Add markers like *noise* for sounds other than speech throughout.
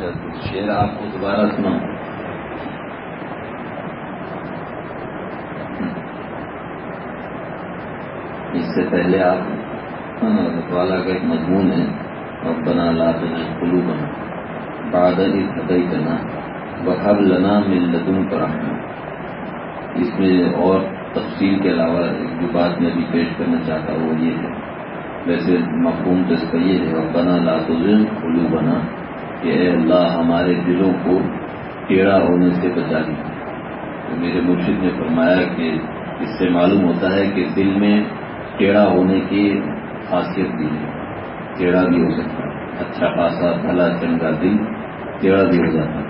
اچھا شعر آپ کو دوبارہ سنا اس سے پہلے آپ ہاں، والا کا ایک مضمون ہے اور بنا لا بنا کلو بنا بادل ہی کرنا بحب لنا مل لدن پر اس میں اور تفصیل کے علاوہ جو بات میں بھی پیش کرنا چاہتا ہوں وہ یہ ہے۔ ویسے مفہوم تو اس کا یہ ہے اور بنا لا تو کلو بنا کہ اے اللہ ہمارے دلوں کو ٹیڑھا ہونے سے بچا دیا تو میرے مرشد نے فرمایا کہ اس سے معلوم ہوتا ہے کہ دل میں ٹیڑھا ہونے کی خاصیت بھی ہے۔ ٹیڑھا بھی ہو سکتا ہے۔ اچھا خاصا بھلا چنگا دل ٹیڑھا بھی ہو جاتا ہے۔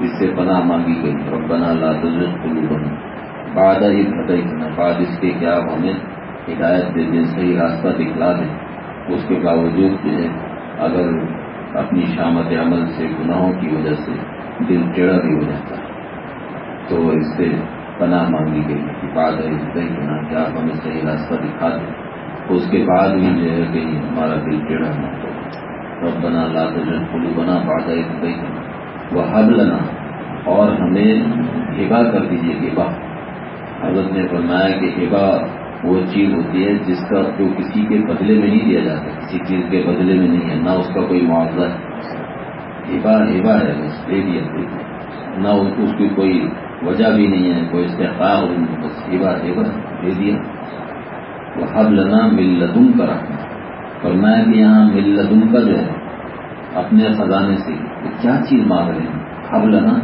اس سے پناہ مانگی گئی۔ اور بنا لا کلو بنا بعد ہی فتح کرنا بعد اس کے کیا آپ ہمیں ہدایت دے دیں صحیح راستہ دکھلا دیں اس کے باوجود جو ہے اگر اپنی شامت عمل سے، گناہوں کی وجہ سے، دل ٹیڑھا بھی ہو جاتا ہے۔ تو اس سے پناہ مانگی گئی کہ بعد ہے صحیح کرنا کہ آپ ہمیں صحیح راستہ دکھا دیں۔ اس کے بعد بھی جو ہے کہ ہمارا دل ٹیڑھا نہ ہو۔ رب بنا لا جن کلو بنا بعد ہے صحیح کرنا وہ حب لنا۔ اور ہمیں ہبا کر دیجیے ہبا حضرت نے فرمایا کہ ہبا وہ چیز ہوتی ہے جس کا جو کسی کے بدلے میں نہیں دیا جاتا، کسی چیز کے بدلے میں نہیں ہے، نہ اس کا کوئی معاوضہ ہے۔ ہیبا ہیبا ہے بس، دے دیا نہ اس کی کوئی وجہ بھی نہیں ہے، کوئی استحقاق بس ہیبا ہیبا دے دیا۔ وہ حب لنا مل لدم کا رکھنا فرمایا کہ یہاں مل لدم کا جو ہے، اپنے خزانے سے کیا چیز مانگ رہے ہیں؟ حب لنا،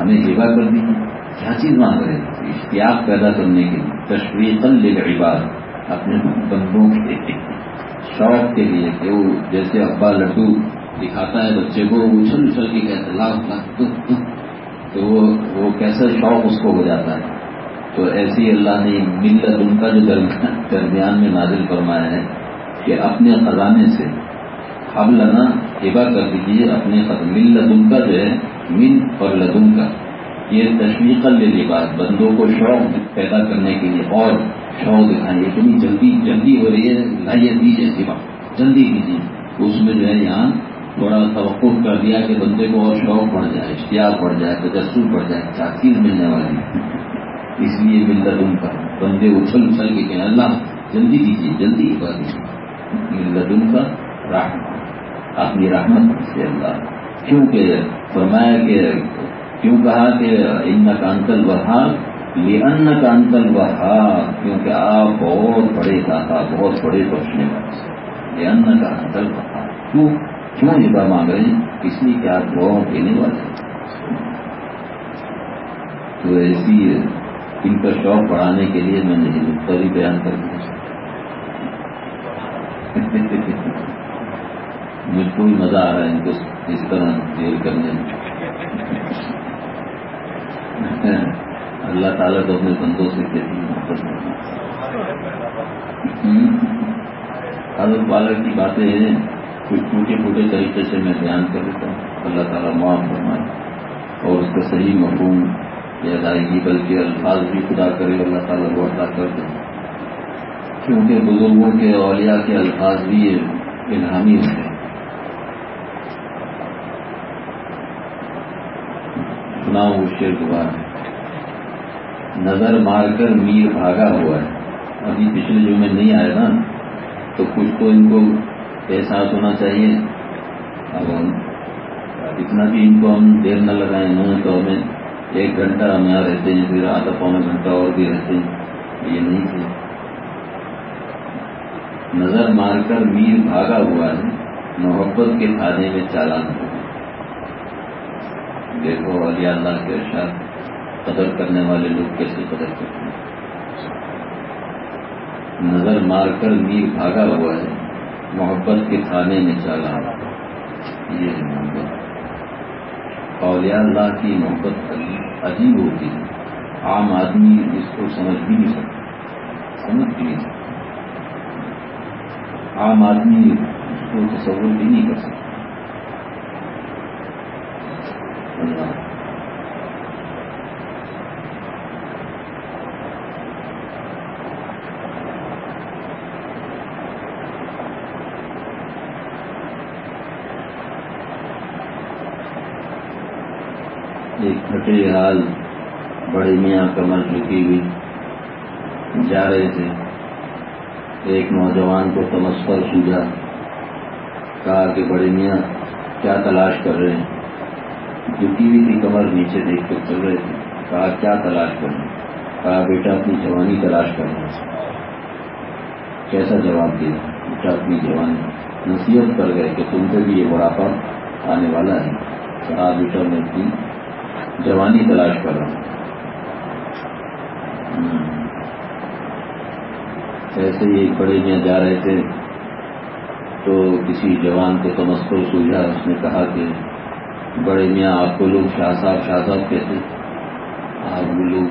ہمیں ہیبا کر دیجیے کیا چیز مانگ رہے ہیں؟ اشتیاق پیدا کرنے کے لیے۔ تشریح للعباد، اپنے بندوں کے شوق کے لیے کہ وہ جیسے ابا لڈو دکھاتا ہے بچے کو اچھل اچھل کے کہتے لاکھ لاکھ تو وہ کیسا شوق اس کو ہو جاتا ہے۔ تو ایسی اللہ نے ملت ان کا جو درمیان میں نازل فرمایا ہے کہ اپنے خزانے سے حب لنا ہبا کر دیجیے، اپنے ملت ان کا جو ہے، من اور لدن کا۔ یہ تشویق لے بات بندوں کو شوق پیدا کرنے کے لیے اور شوق دکھائیے اتنی جلدی جلدی ہو رہی ہے لائیے دیجیے سوا جلدی دیجیے اس میں جو ہے یہاں تھوڑا توقع کر دیا کہ بندے کو اور شوق بڑھ جائے، اشتیاق بڑھ جائے تجسر بڑھ جائے کیا چیز ملنے والی اس لیے ملت ان کا بندے اچھل اچھل کے کہ اللہ جلدی دیجیے جلدی ہی ملت ان کا رحمت۔ اپنی رحمت سے اللہ۔ کیونکہ فرمایا کہ کیوں کہا کہ ان کا انتل بہار یہ ان کا انتل بہار کیونکہ آپ بہت بڑے داتا بہت بڑے بخشنے والے یہ ان کا انتل بہار کیوں؟ کیوں یہ مانگ رہے ہیں؟ اس لیے کہ آپ بہت دینے والے تو ایسی ان کا شوق بڑھانے کے لیے میں نے نقطہ بھی بیان کر دیا *laughs* مجھ کو بھی مزہ آ رہا ہے ان کو اس طرح دیر کرنے میں۔ اللہ تعالیٰ تو اپنے بندوں سے کیسی محبت حضرت والا کی باتیں ہیں۔ کچھ ٹوٹے پھوٹے طریقے سے میں بیان کر دیتا ہوں۔ اللہ تعالیٰ معاف فرمائے۔ اور اس کا صحیح مفہوم یا ادائیگی بلکہ الفاظ بھی خدا کرے اللہ تعالیٰ وہ ادا کر دے۔ کیونکہ بزرگوں کے اولیاء کے الفاظ بھی الہامی ہوتے ہیں۔ سنا وہ شیر دوبارہ۔ نظر مار کر میر بھاگا ہوا ہے۔ ابھی پچھلے جو میں نہیں آیا نا، تو کچھ تو ان کو احساس ہونا چاہیے۔ اب ہم اتنا بھی ان کو ہم دیر نہ لگائیں، انہوں نے تو ہمیں ایک گھنٹہ ہم یہاں رہتے ہیں، پھر آدھا پونا گھنٹہ اور بھی رہتے ہیں۔ یہ نہیں تھے۔ نظر مار کر میر بھاگا ہوا ہے۔ محبت کے کھانے میں چالان ہو۔ دیکھو علی اللہ کے ارشاد۔ قدر کرنے والے لوگ کیسے قدر کرتے ہیں؟ نظر مار کر میر بھاگا ہوا ہے، محبت کے کھانے میں چالا۔ یہ ہے محبت۔ اولیاء اللہ کی محبت عجیب ہوتی ہے۔ عام آدمی اس کو سمجھ بھی نہیں سکتا۔ سمجھ بھی نہیں سکتا۔ عام آدمی اس کو تصور بھی نہیں کر سکتا۔ اللہ۔ ایک پھٹے حال بڑے میاں کمر جھکی ہوئی جا رہے تھے۔ ایک نوجوان کو تمسکر سوجا، کہا کہ بڑے میاں، کیا تلاش کر رہے ہیں؟ جھکی ہوئی تھی کمر نیچے دیکھ کر چل رہے تھے، کہا، کیا تلاش کر رہے ہیں؟ کہا، بیٹا، اپنی جوانی تلاش کر رہے ہیں۔ کیسا جواب دیا؟ بیٹا، اپنی جوانی۔ نصیحت کر گئے کہ تم سے بھی یہ بڑھاپا آنے والا ہے۔ کہا، بیٹا، میں اپنی جوانی تلاش کر رہا ہوں۔ ایسے ہی بڑے میاں جا رہے تھے تو کسی جوان کو تمسکر سوجا اس نے کہا کہ بڑے میاں، آپ کو لوگ شاہ صاحب شاہ صاحب کہتے آپ لوگ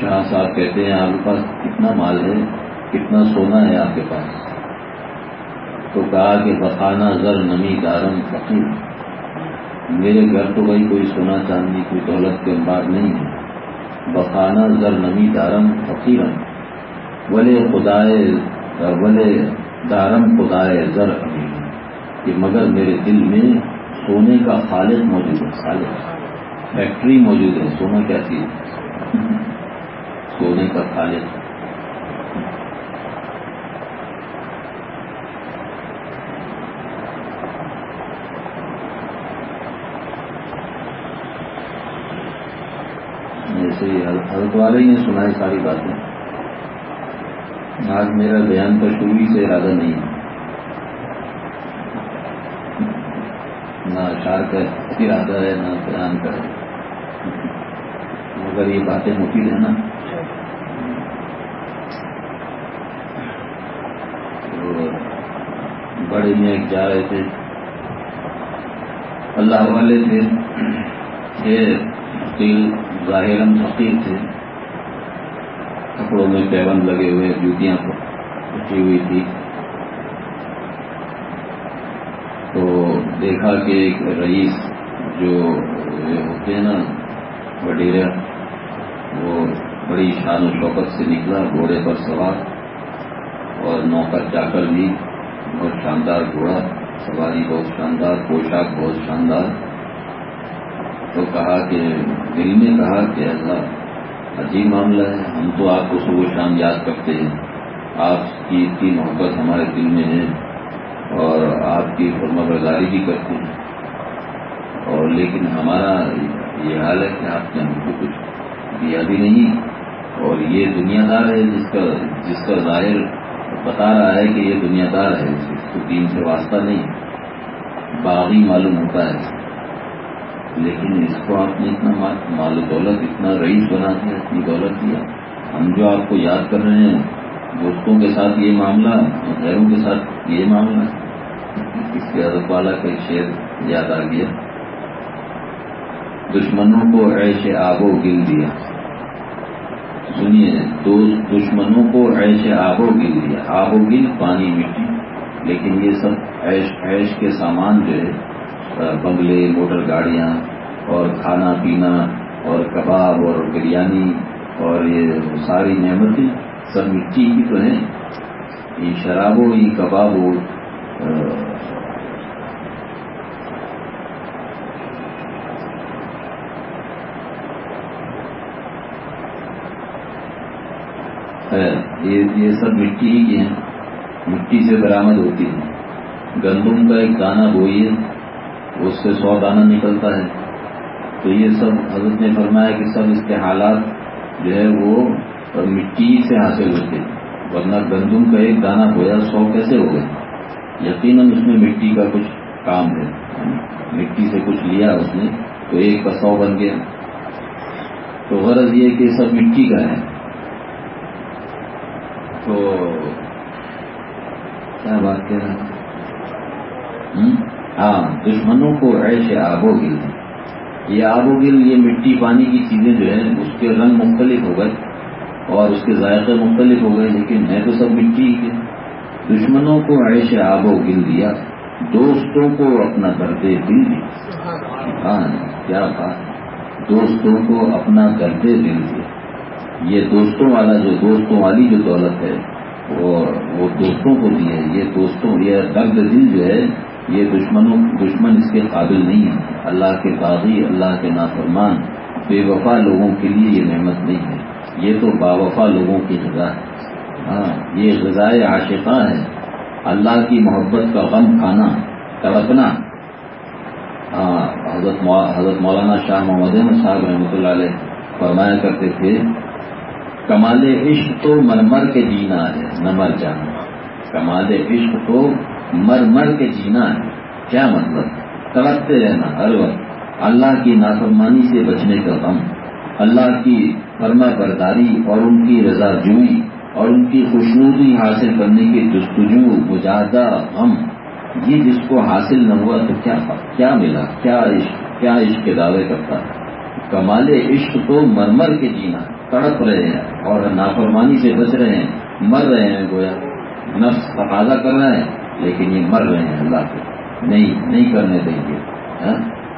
شاہ صاحب کہتے ہیں، آپ کے پاس کتنا مال ہے، کتنا سونا ہے آپ کے پاس؟ تو کہا کہ بخانہ زر نمی دارم فقیر۔ میرے گھر تو بھائی کوئی سونا چاندی، کوئی دولت کے انبار نہیں ہے۔ بخانہ زر نمی دارم فقیرم۔ ولے خدائے ولے دارم خدائے زر امین۔ کہ مگر میرے دل میں سونے کا خالق موجود ہے، خالق۔ فیکٹری موجود ہے، سونا کیا چیز؟ *laughs* سونے کا خالق۔ ایسے ہی حضرت والے ہی نے سنائی ساری باتیں۔ آج میرا بیان کا شروع سے ارادہ نہیں ہے۔ نہ اشار کا ارادہ ہے، نہ بیان کا ہے۔ مگر یہ باتیں مفید ہیں نا۔ بڑے میں ایک جا رہے تھے۔ اللہ والے تھے۔ یہ ظاہر فقیر تھے۔ کپڑوں میں پیون لگے ہوئے، جوتیاں اٹھی ہوئی تھی۔ تو دیکھا کہ ایک رئیس جو ہوتے ہیں نا وڈیرا وہ بڑی شان و شوقت سے نکلا، گھوڑے پر سوار اور نوکر چاکر بھی، بہت شاندار گھوڑا، سواری بہت شاندار، پوشاک بہت شاندار۔ تو کہا کہ دل نے کہا کہ اللہ عجیب معاملہ ہے، ہم تو آپ کو صبح شام یاد کرتے ہیں۔ آپ کی اتنی محبت ہمارے دل میں ہے اور آپ کی فرما برداری بھی کرتے ہیں۔ اور لیکن ہمارا یہ حال ہے کہ آپ نے ہم کو کچھ دیا بھی نہیں۔ اور یہ دنیا دار ہے جس کا جس کا ظاہر بتا رہا ہے کہ یہ دنیا دار ہے، اس کو دین سے واسطہ نہیں، باغی معلوم ہوتا ہے۔ لیکن اس کو آپ نے اتنا مال دولت، اتنا رئیس بنا دیا، اتنی دولت دیا۔ ہم جو آپ کو یاد کر رہے ہیں، دوستوں کے ساتھ یہ معاملہ اور غیروں کے ساتھ یہ معاملہ اس کے ادب والا کا ایک شعر یاد آ گیا۔ دشمنوں کو ایش آب و گل دیا۔ سنیے، دوست دشمنوں کو ایش آب و گل دیا۔ آب و گل پانی مٹی، لیکن یہ سب ایش ایش کے سامان جو ہے بنگلے، موٹر گاڑیاں اور کھانا پینا اور کباب اور بریانی اور یہ ساری نعمتیں سب مٹی کی تو ہیں۔ یہ شراب ہو یہ کباب ہو یہ سب مٹی ہی ہیں۔ مٹی سے برآمد ہوتی ہے گندم کا ایک دانہ بوئیے۔ اس سے سو دانہ نکلتا ہے۔ تو یہ سب حضرت نے فرمایا کہ سب اس کے حالات جو ہے وہ مٹی سے حاصل ہوتے ہیں۔ ورنہ گندم کا ایک دانہ بویا سو کیسے ہو گئے یقیناً اس میں مٹی کا کچھ کام ہے۔ مٹی سے کچھ لیا اس نے تو ایک کا سو بن گیا۔ تو غرض یہ کہ سب مٹی کا ہے۔ تو کیا بات کہہ رہا ہاں دشمنوں کو ایسے آب و گل یہ آب و گل، یہ مٹی پانی کی چیزیں جو ہیں، اس کے رنگ مختلف ہو گئے اور اس کے ذائقے مختلف ہو گئے، لیکن ہے تو سب مٹی کے۔ دشمنوں کو ایسے آب و گل دیا، دوستوں کو اپنا دردے دل دیا۔ ہاں کیا بات دوستوں کو اپنا دردے دل دیا۔ یہ دوستوں والا جو دوستوں والی جو دولت ہے وہ وہ دوستوں کو دی ہے، یہ دوستوں، یہ درد دل جو ہے یہ دشمنوں دشمن اس کے قابل نہیں ہے اللہ کے باغی اللہ کے نافرمان، بے وفا لوگوں کے لیے یہ نعمت نہیں ہے۔ یہ تو با وفا لوگوں کی غذا ہے۔ ہاں یہ غذائے عاشقہ ہے اللہ کی محبت کا غم کھانا، تڑپنا۔ ہاں حضرت حضرت مولانا شاہ محمد احمد صاحب رحمۃ اللہ علیہ فرمایا کرتے تھے، کمال عشق تو مرمر کے جینا ہے، نہ مر جانا۔ کمال عشق تو مر مر کے جینا ہے۔ کیا مطلب؟ تڑپتے رہنا ہر وقت۔ اللہ کی نافرمانی سے بچنے کا غم۔ اللہ کی فرما برداری اور ان کی رضا جوئی اور ان کی خوشنودی حاصل کرنے کی جستجو مجاہدہ غم۔ یہ جس کو حاصل نہ ہوا تو کیا کیا ملا؟ کیا عشق؟ کیا عشق کے دعوے کرتا؟ کمال عشق تو مرمر کے جینا۔ تڑپ رہے ہیں اور نافرمانی سے بچ رہے ہیں۔ مر رہے ہیں گویا۔ نفس تقاضا کر رہے ہیں۔ لیکن یہ مر رہے ہیں اللہ کے۔ نہیں نہیں کرنے دیں گے۔ ہاں؟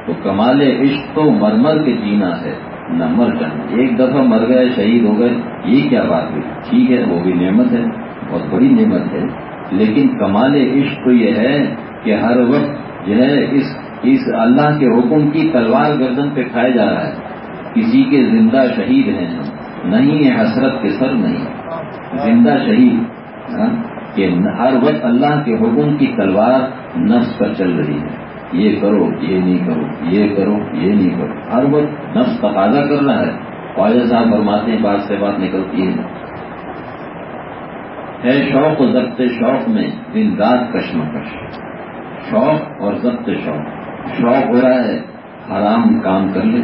تو کمال عشق تو مرمر کے جینا ہے، نہ مر جانا۔ ایک دفعہ مر گئے، شہید ہو گئے، یہ کیا بات ہوئی؟ ٹھیک ہے، وہ بھی نعمت ہے، بہت بڑی نعمت ہے۔ لیکن کمال عشق تو یہ ہے کہ ہر وقت جو ہے اس اس اللہ کے حکم کی تلوار گردن پہ کھایا جا رہا ہے۔ کسی کے زندہ شہید ہیں نہیں ہے حسرت کے سر نہیں۔ زندہ شہید۔ ہاں؟ کہ ہر وقت اللہ کے حکم کی تلوار نفس پر چل رہی ہے۔ یہ کرو، یہ نہیں کرو، یہ کرو، یہ نہیں کرو۔ ہر وقت نفس تقاضا کر رہا ہے۔ خواجہ صاحب فرماتے ہیں، بات سے بات نکلتی ہے۔ ہے شوق و ضبط شوق میں دن رات کشمکش۔ شوق اور ضبط شوق۔ شوق ہو رہا ہے، حرام کام کر لے۔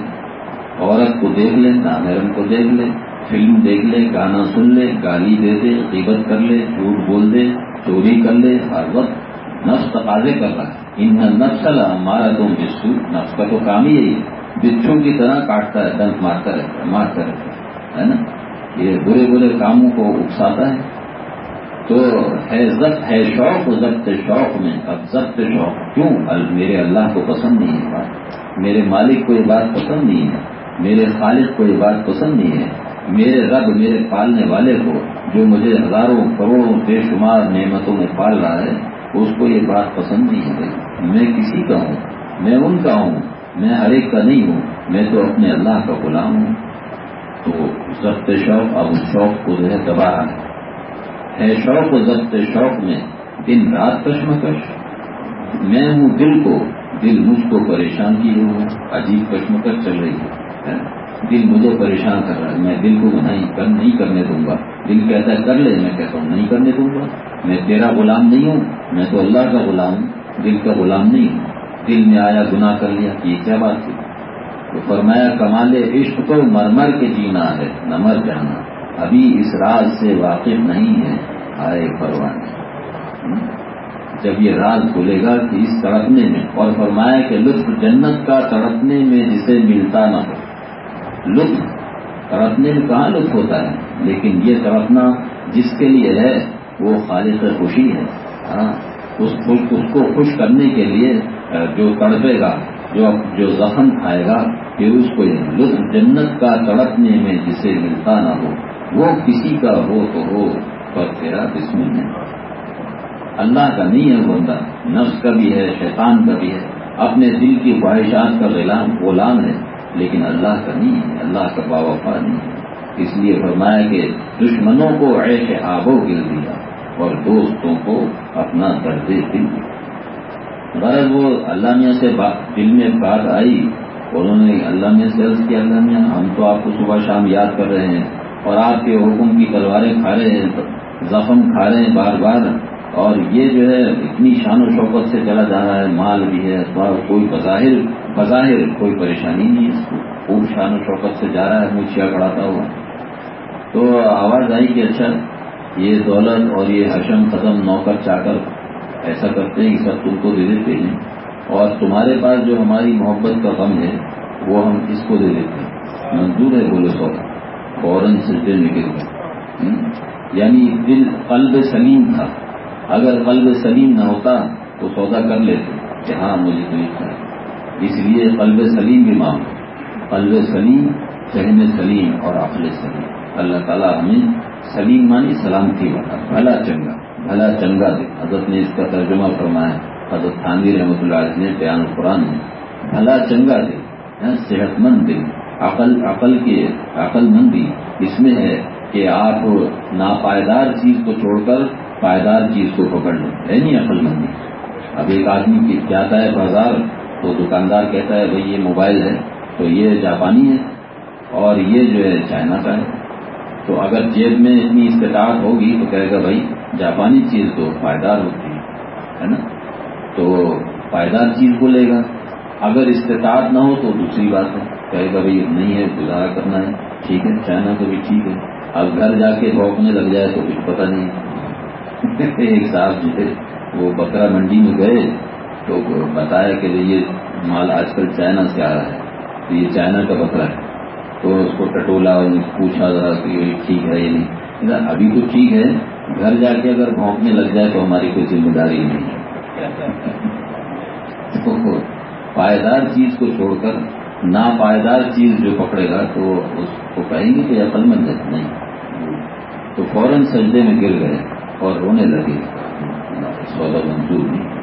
عورت کو دیکھ لے نامرم کو دیکھ لے۔ فلم دیکھ لے، گانا سن لے، گالی دے دے قیمت کر لے، جھوٹ بول دے، چوری کر لے، ہر وقت نفس تقاضے کر رہا ہے۔ ان نفسل ہمارا تو بسو نفس کا تو کام ہی یہی بچھو کی طرح کاٹتا ہے، دنت مارتا رہتا ہے، مارتا رہتا ہے نا؟ یہ برے برے کاموں کو اکساتا ہے۔ تو ہے ضبط، ہے شوق، ضبط شوق میں، اب ضبط شوق کیوں؟ میرے اللہ کو پسند نہیں ہے بات۔ میرے مالک کو یہ بات پسند نہیں ہے۔ میرے خالق کو یہ بات پسند نہیں ہے۔ میرے رب، میرے پالنے والے کو جو مجھے ہزاروں کروڑوں بے شمار نعمتوں میں پال رہا ہے، اس کو یہ بات پسند نہیں ہے میں کسی کا ہوں، میں ان کا ہوں، میں ہر ایک کا نہیں ہوں، میں تو اپنے اللہ کا غلام ہوں۔ تو ضبط شوق، اب اس شوق کو جو ہے دبا ہے شوق و ضبط شوق میں دن رات کشمکش۔ میں ہوں دل کو، دل مجھ کو پریشان کیے ہوں عجیب کشمکش چل رہی ہے۔ دل مجھے پریشان کر رہا ہے۔ میں دل کو نہیں نہیں کرنے دوں گا۔ دل کہتا ہے، کر لے، میں کہتا ہوں، نہیں کرنے دوں گا۔ میں تیرا غلام نہیں ہوں، میں تو اللہ کا غلام ہوں، دل کا غلام نہیں ہوں۔ دل میں آیا گناہ کر لیا، یہ کیا بات تھی؟ تو فرمایا، کمال عشق کو مرمر کے جینا ہے، نہ مر جانا۔ ابھی اس راز سے واقف نہیں ہے، آئے پروانے جب یہ راز کھلے گا کہ اس تڑپنے میں۔ اور فرمایا کہ لطف جنت کا تڑپنے میں جسے ملتا نہ ہو۔ لطف تڑپنے میں کہاں لطف ہوتا ہے؟ لیکن یہ تڑپنا جس کے لیے ہے، وہ خالص خوشی ہے۔ ہاں اس کو خوش کرنے کے لیے جو تڑپے گا، جو جو زخم کھائے گا پھر اس کو لطف جنت کا تڑپنے میں جسے ملتا نہ ہو، وہ کسی کا ہو تو ہو، پر تیرا بسم نہیں۔ اللہ کا نہیں ہے بندہ، نفس کا بھی ہے، شیطان کا بھی ہے۔ اپنے دل کی خواہشات کا غلام غلام ہے۔ لیکن اللہ کا نہیں ہے، اللہ کا باوفا نہیں ہے۔ اس لیے فرمایا کہ دشمنوں کو عیش آبو گر دیا اور دوستوں کو اپنا درد دل دیا۔ غرض وہ اللہ میاں سے دل میں بات آئی، انہوں نے اللہ میاں سے عرض کیا، اللہ میاں ہم تو آپ کو صبح شام یاد کر رہے ہیں اور آپ کے حکم کی تلواریں کھا رہے ہیں، زخم کھا رہے ہیں بار بار۔ اور یہ جو ہے، اتنی شان و شوقت سے چلا جا رہا ہے، مال بھی ہے کوئی بظاہر بظاہر کوئی پریشانی نہیں اس کو۔ خوب شان و شوقت سے جا رہا ہے مچھیا پڑاتا ہوا۔ تو آواز آئی کہ اچھا یہ دولت اور یہ حشم قدم نوکر چا کر ایسا کرتے ہیں کہ سب تم کو دے دیتے ہیں۔ اور تمہارے پاس جو ہماری محبت کا غم ہے، وہ ہم اس کو دے دیتے ہیں؟ منظور ہے بولے سو فوراً سے دل نکل گئے۔ یعنی دل قلب سلیم تھا۔ اگر قلب سلیم نہ ہوتا تو سودا کر لیتے کہ ہاں مجھے تو ہے اس لیے قلب سلیم بھی مانگ قلب سلیم، ذہن سلیم اور عقل سلیم۔ اللہ تعالیٰ ہمیں سلیم مانی سلامتی والا بھلا چنگا بھلا چنگا دے۔ حضرت نے اس کا ترجمہ فرمایا۔ حضرت خانوی رحمۃ اللہ علیہ نے بیان قرآن میں بھلا چنگا دل ہاں، صحت مند دل عقل عقل کے، عقل مندی۔ اس میں ہے کہ آپ ناپائیدار چیز کو چھوڑ کر پائیدار چیز کو پکڑ لیں۔ ہے نہیں عقل مندی؟ اب ایک آدمی جاتا ہے بازار تو دکاندار کہتا ہے، بھائی یہ موبائل ہے، تو یہ جاپانی ہے اور یہ جو ہے چائنا کا ہے. تو اگر جیب میں اتنی استطاعت ہوگی تو کہے گا، بھائی جاپانی چیز تو پائیدار ہوتی ہے نا؟ تو پائیدار چیز کو لے گا۔ اگر استطاعت نہ ہو تو دوسری بات ہے۔ کہے گا، بھائی نہیں ہے، گزارا کرنا ہے۔ ٹھیک ہے، چائنا تو بھی ٹھیک ہے۔ اب گھر جا کے بھوکنے لگ جائے تو کچھ پتہ نہیں۔ *laughs* ایک صاحب جو وہ بکرا منڈی میں گئے۔ تو بتایا کہ یہ مال آج کل چائنا سے آ رہا ہے، تو یہ چائنا کا بکرا ہے۔ تو اس کو ٹٹولا پوچھا ذرا کہ یہ ٹھیک ہے یہ نہیں۔ ابھی تو ٹھیک ہے، گھر جا کے اگر بھونکنے لگ جائے تو ہماری کوئی ذمہ داری نہیں ہے۔ پائیدار چیز کو چھوڑ کر نا پائیدار چیز جو پکڑے گا تو اس کو کہیں گے کہ عقل مند ہے۔ نہیں۔ تو فوراً سجدے میں گر گئے اور رونے لگے۔ سودا منظور نہیں۔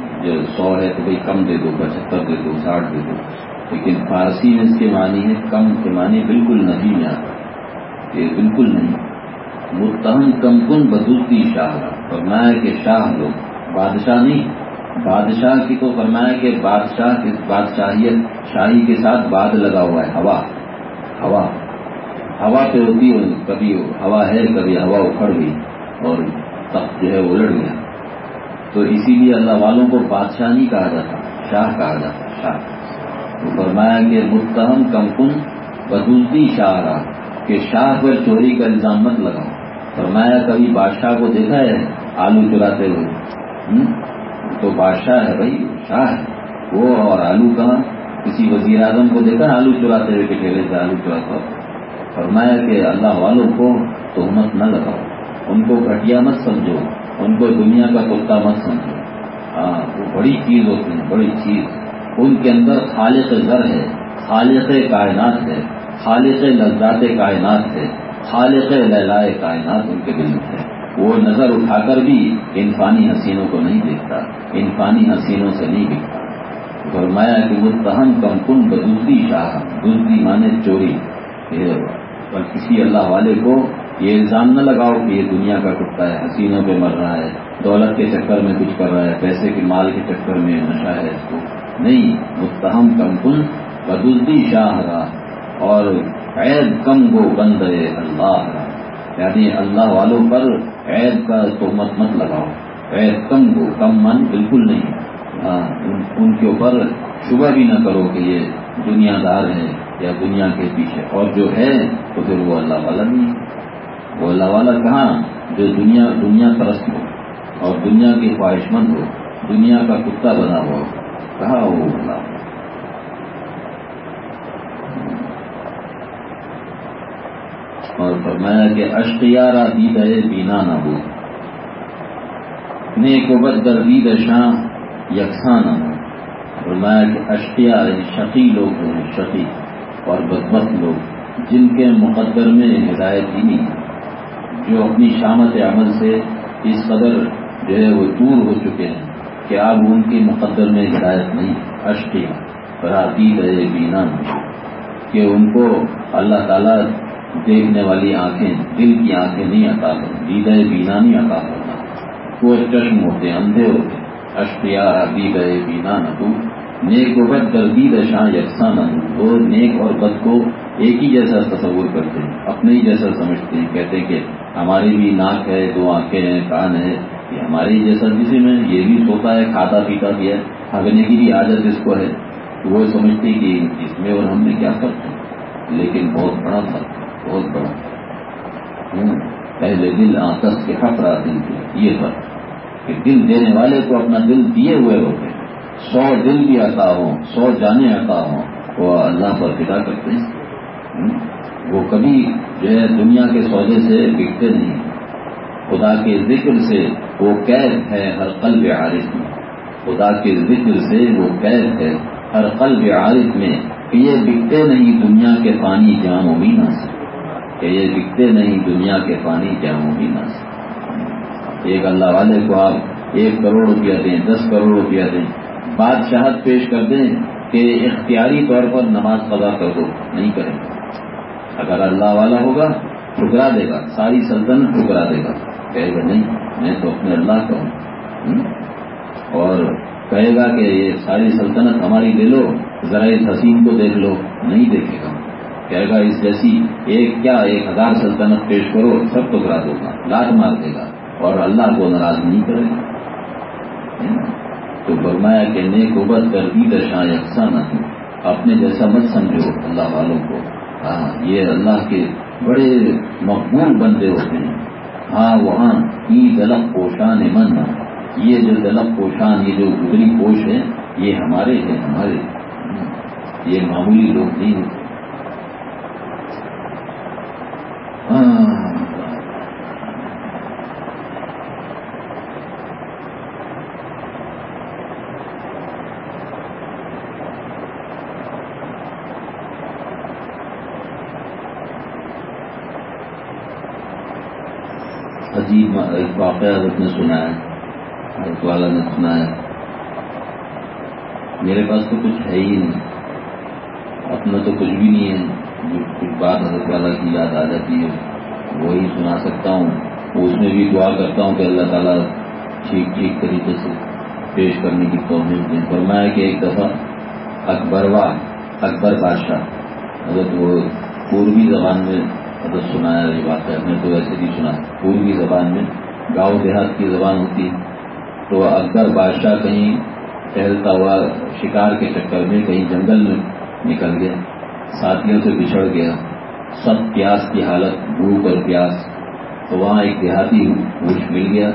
جو سو ہے تو بھائی کم دے دو، پچہتر دے دو، ساٹھ دے دو۔ لیکن فارسی میں اس کے معنی ہے کم کے معنی بالکل نفی میں آتا یہ بالکل نہیں۔ متہم کم کن بدوتی شاہ۔ فرمایا کہ شاہ لوگ۔ بادشاہ نہیں۔ بادشاہ کی تو فرمایا کہ بادشاہ بادشاہیت، شاہی کے ساتھ باد لگا ہوا ہے۔ ہوا۔ ہوا۔ ہوا پہ ہوتی ہے کبھی ہوا ہے، کبھی ہوا اکھڑ گئی اور تخت جو ہے الٹ گیا۔ تو اسی لیے اللہ والوں کو بادشاہ نہیں کہا جاتا شاہ کہا جاتا شاہ۔ تو فرمایا کہ متہم کم کن شاہ رہا کہ شاہ پر چوری کا الزام مت لگاؤ۔ فرمایا، کبھی بادشاہ کو دیکھا ہے؟ آلو چراتے ہوئے۔ تو بادشاہ ہے بھائی، شاہ ہے۔ وہ اور آلو کہاں؟ کسی وزیر اعظم کو دیکھا؟ آلو چراتے ہوئے کہ ٹھیلے سے آلو چراتا۔ فرمایا کہ اللہ والوں کو تہمت نہ لگاؤ، ان کو گھٹیا مت سمجھو۔ ان کو دنیا کا کتا مت سمجھو۔ ہاں وہ بڑی چیز ہوتی ہے بڑی چیز۔ ان کے اندر خالق زر ہے، خالق کائنات ہے، خالق لذات کائنات ہے، خالق لہلائے کائنات ان کے دل میں ہے وہ نظر اٹھا کر بھی ان فانی حسینوں کو نہیں دیکھتا ان فانی حسینوں سے نہیں دکھتا فرمایا کہ وہ تہم کم کن بدوزی شاہ دوسری مانے چوری۔ اور کسی اللہ والے کو یہ الزام نہ لگاؤ کہ یہ دنیا کا کتا ہے، حسینوں پہ مر رہا ہے، دولت کے چکر میں کچھ کر رہا ہے، پیسے کے مال کے چکر میں نشہ ہے اس کو۔ نہیں، متہم کم کن بدوزی شاہ رہا اور عید کم گو بند ہے اللہ یعنی اللہ والوں پر عید کا تہمت مت لگاؤ۔ عید کم گو، کم من بالکل نہیں۔ ہاں، ان کے اوپر شبہ بھی نہ کرو کہ یہ دنیا دار ہے یا دنیا کے پیچھے۔ اور جو ہے، تو پھر وہ اللہ والا نہیں ہے وہ اللہ والا کہاں جو دنیا دنیا پرست ہو اور دنیا کی خواہش مند ہو، دنیا کا کتا بنا ہو۔ کہاں وہ اللہ؟ اور فرمایا کہ اشتیارہ دید ہے بینا نہ ہو۔ نیک و بد گردید شاہ یکساں نہ ہو۔ فرمایا کہ اشتیا شقی لوگ ہیں، شقی اور بدبخت لوگ، جن کے مقدر میں ہدایت ہی نہیں۔ جو اپنی شامت عمل سے اس قدر جو ہے وہ دور ہو چکے ہیں کہ اب ان کے مقدر میں ہدایت نہیں اشتیا برادید ہے۔ بینا کہ ان کو اللہ تعالیٰ دیکھنے والی آنکھیں، دل کی آنکھیں نہیں عطا کر دید بینا نہیں عطا کرنا وہ چشم ہوتے، اندھے ہوتے اشتیا دید بینا نہ نیک و بد گردید شاہ یکساں نہ وہ نیک اور بد کو ایک ہی جیسا تصور کرتے ہیں، اپنے ہی جیسا سمجھتے ہیں، کہتے ہیں کہ ہماری بھی ناک ہے، دو آنکھیں ہیں، کان ہے، یہ ہمارے جیسا جسے میں یہ بھی سوتا ہے، کھاتا پیتا بھی ہے ہگنے کی بھی عادت اس کو ہے۔ وہ سمجھتے کہ اس میں اور ہم نے کیا فرق ہے۔ لیکن بہت بڑا فرق بہت بڑا پہلے دل آکس کے خطرہ دل کے، یہ فرق کہ دل دینے والے کو اپنا دل دیے ہوئے ہوتے ہیں۔ سو دل بھی آتا ہو، سو جانے آتا ہوں وہ اللہ پر فدا کرتے ہیں۔ وہ کبھی جو ہے دنیا کے سودے سے بکتے نہیں۔ خدا کے ذکر سے وہ قید ہے ہر قلب عارف میں۔ خدا کے ذکر سے وہ قید ہے ہر قلب عارف میں کہ یہ بکتے نہیں دنیا کے پانی جام و مینا سے۔ کہ یہ بکتے نہیں دنیا کے پانی جام و مینا سے۔ ایک اللہ والے کو آپ ایک کروڑ روپیہ دیں، دس کروڑ روپیہ دیں۔ بادشاہت پیش کر دیں کہ اختیاری طور پر نماز قضا کر دو، نہیں کریں۔ اگر اللہ والا ہوگا، ٹھکرا دے گا، ساری سلطنت ٹھکرا دے گا۔ کہے گا، نہیں، میں تو اپنے اللہ کا ہوں۔ اور کہے گا کہ یہ ساری سلطنت ہماری لے لو، ذرا اس حسین کو دیکھ لو، نہیں دیکھے گا۔ کہے گا، اس جیسی ایک کیا ایک ہزار سلطنت پیش کرو، سب ٹکرا دو گا لاٹ مار دے گا، اور اللہ کو ناراض نہیں کرے گا۔ تو فرمایا کہ نیک ابت کر دی دشا یکساں نہ اپنے جیسا مت سمجھو اللہ والوں کو۔ ہاں یہ اللہ کے بڑے مقبول بندے ہوتے ہیں۔ ہاں وہاں ای دلک پوشان من یہ جو دلک پوشان یہ جو گزری پوش ہے، یہ ہمارے ہیں، ہمارے۔ یہ معمولی لوگ نہیں ہوتے ہاں عجیب ایک واقعہ حضرت نے سنا ہے، حضرت والا نے سنا ہے۔ میرے پاس تو کچھ ہے ہی نہیں۔ اپنا تو کچھ بھی نہیں ہے۔ جو کچھ بات حضرت والا کی یاد آ جاتی ہے، وہی سنا سکتا ہوں۔ اس میں بھی دعا کرتا ہوں کہ اللہ تعالیٰ ٹھیک ٹھیک طریقے سے پیش کرنے کی توفیق دیں فرمایا کہ ایک دفعہ اکبروا اکبر بادشاہ، حضرت وہ پوروی زبان میں مطلب سنایا یہ بات ہے میں تو ویسے بھی سنا۔ پوروی زبان میں گاؤں دیہات کی زبان ہوتی۔ تو اکبر بادشاہ کہیں ٹہلتا ہوا شکار کے چکر میں کہیں جنگل میں نکل گیا۔ ساتھیوں سے بچھڑ گیا۔ سب پیاس کی حالت بھوک اور پیاس۔ تو وہاں ایک دیہاتی ہوش مل گیا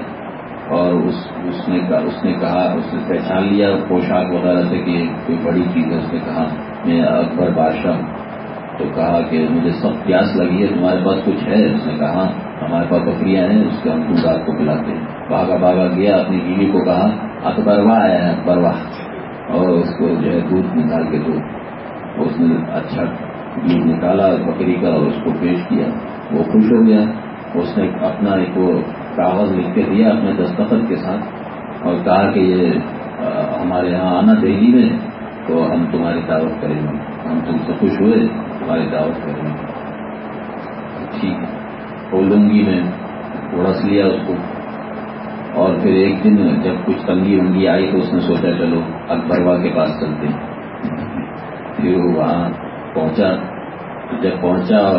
اور اس اس نے اس نے کہا، اس نے پہچان لیا، پوشاک وغیرہ سے کہ کوئی بڑی چیز ہے۔ اس نے کہا، میں اکبر بادشاہ ہوں۔ تو کہا کہ مجھے سب پیاس لگی ہے، تمہارے پاس کچھ ہے؟ اس نے کہا ہمارے پاس بکریاں ہیں، اس کے ہم دودھ آپ کو پلاتے ہیں۔ بھاگا بھاگا گیا، اپنی بیوی کو کہا اکبروا آیا ہے اکبروا اور اس کو جو ہے دودھ نکال کے دو۔ اس نے اچھا دودھ نکالا بکری کا اور اس کو پیش کیا۔ وہ خوش ہو گیا۔ اس نے اپنا ایک وہ کاغذ لکھ کے دیا اپنے دستخط کے ساتھ۔ اور کہا کہ یہ ہمارے یہاں آنا دہلی میں تو ہم تمہاری دعوت کریں گے۔ ہم تم سے خوش ہوئے، تمہاری دعوت کریں گے۔ ٹھیک ہے۔ وہ لنگی میں اڑس لیا اس کو۔ اور پھر ایک دن جب کچھ تنگی ونگی آئی تو اس نے سوچا، چلو اکبروا کے پاس چلتے پھر وہ وہاں پہنچا۔ جب پہنچا